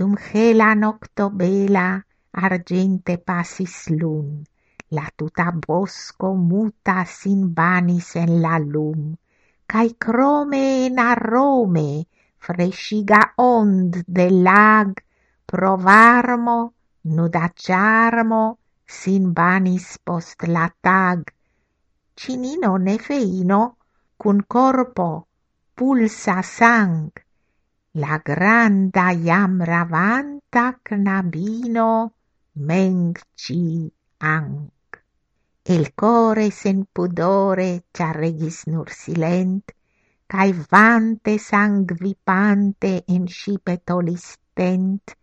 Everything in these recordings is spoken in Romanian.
dum hela nocto bela argente passis lun, la tuta bosco muta sin banis en la lum, cae crome en arome fresciga ond de lag pro varmo nuda charmo sin banis post la tag. Cinino nefeino cun corpo pulsa sang, la granda iam ravanta knabino meng ci ang. El core sen pudore regis nur silent, cae vante sanguipante in scipetolis stent,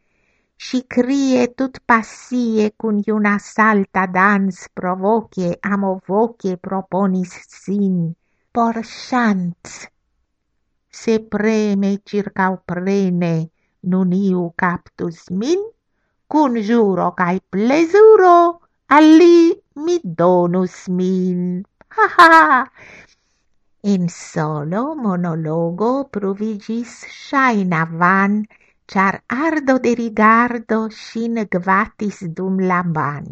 si crie tut passie cun iuna salta dans provocie amo vocie proponis sin por chant. Se preme circa prene nun iu captus min, cun juro cae plesuro alli mi donus min. Ha ha! In solo monologo provigis shaina van, char ardo de rigardo sin gvatis dum la ban.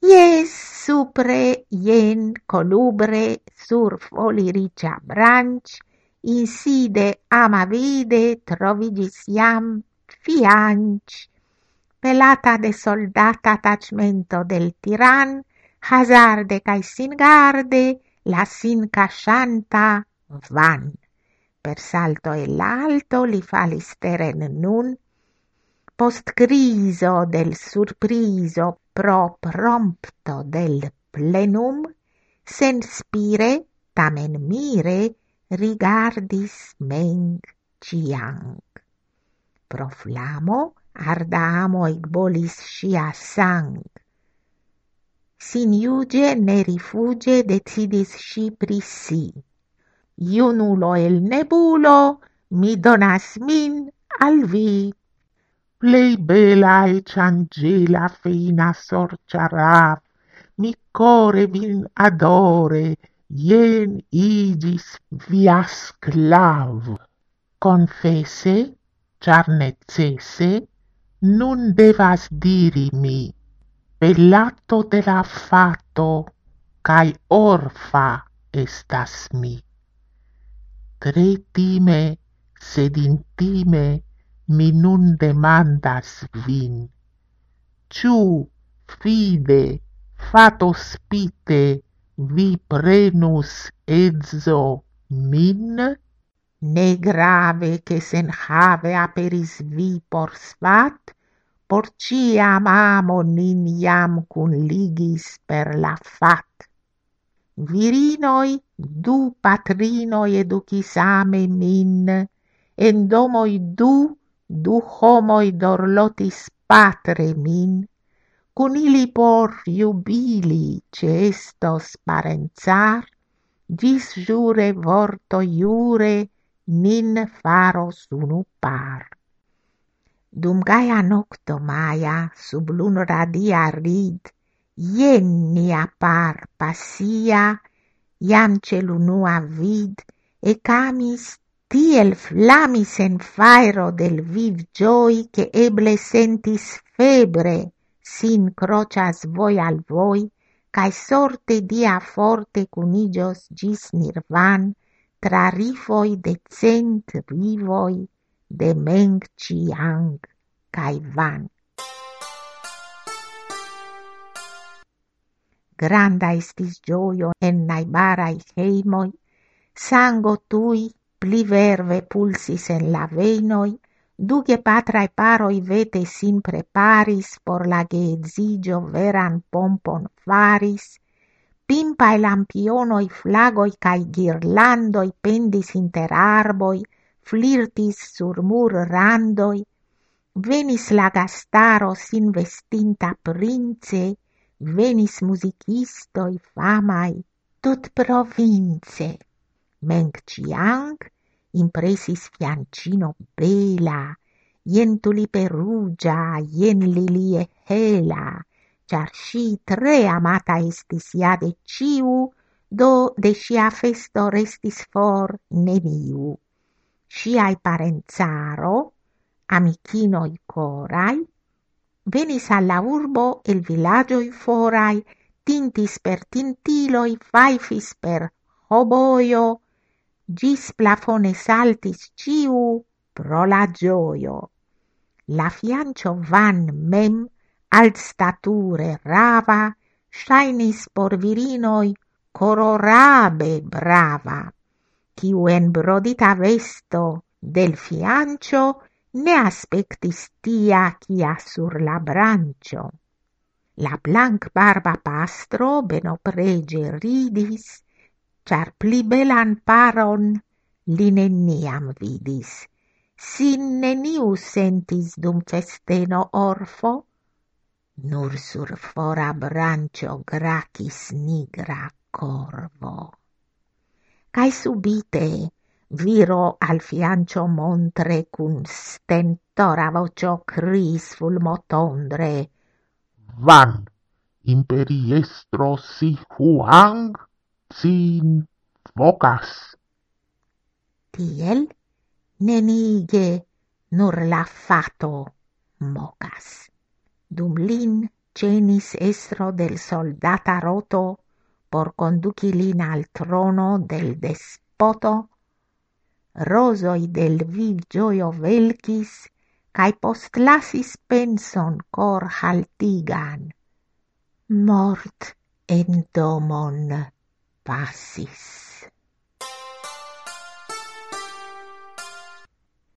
Yes, supre, jen, colubre, sur foli ricia branch, inside amavide trovigis iam fianch, pelata de soldata tachmento del tiran, hazarde cae sin garde, la sin cascianta van. Per salto e l'alto li falis teren nun, post griso del surpriso pro prompto del plenum, sen spire, tamen mire, rigardis meng ciang. Pro flamo arda amo bolis scia sang. Sin iuge ne rifuge decidis sci pri si iunulo el nebulo mi donas min al vi. Plei bela e ciangela fina sorciaraf, mi core vin adore, ien igis via sclav. Confesse, char necesse, nun devas diri mi, bellato de la fato, cae orfa estas mi tre time, sed intime, mi nun demandas vin. Ciu, fide, fato spite, vi prenus edzo min? Ne grave che sen have aperis vi por svat, por ciam amo nin iam cun ligis per la fat. Virinoi du patrinoi educis ame min, en domoi du, du homoi dorlotis patre min, cun ili por iubili cestos parenzar, gis jure vorto iure nin faros unu par. Dum gaia nocto maia, sub lun radia rid, ien nia par passia, iam celunua vid, e camis tiel flamis en fairo del viv gioi che eble sentis febre sin crocias voi al voi, cae sorte dia forte cunigios gis nirvan, tra rifoi de cent vivoi de Meng Chiang cae van. granda estis gioio en naibarai heimoi, sango tui pli verve pulsis en la veinoi, duge patrae paroi vete sin preparis por la geedzigio veran pompon faris, pimpae lampionoi flagoi cae girlandoi pendis inter arboi, flirtis sur mur randoi, venis la gastaro sin vestinta prince, venis musicistoi famai tut province. Meng Chiang impresis fiancino bela, ien tulipe rugia, ien lilie hela, char si tre amata estis ja de ciu, do de sia festo restis for neniu. Siai parenzaro, amicinoi corai, venis alla urbo el villagioi forai, tintis per tintiloi, faifis per hoboio, gis plafone saltis ciu pro la gioio. La fiancio van mem alt stature rava, shainis por virinoi cororabe brava, quiu en brodita vesto del fiancio ne aspectis tia quia sur la brancio. La blanc barba pastro benoprege ridis, char pli belan paron li neniam vidis. Sin neniu sentis dum festeno orfo, nur sur fora brancio gracis nigra corvo. Cai subite viro al fiancio montre cun stentora vocio cris fulmotondre. Van, imperiestro si huang sin vocas. Tiel nenige nur la fato mocas. Dum lin cenis estro del soldata roto por conduci lin al trono del despoto rosoi del viv gioio velcis, cae post lasis penson cor haltigan. Mort en domon fáceis.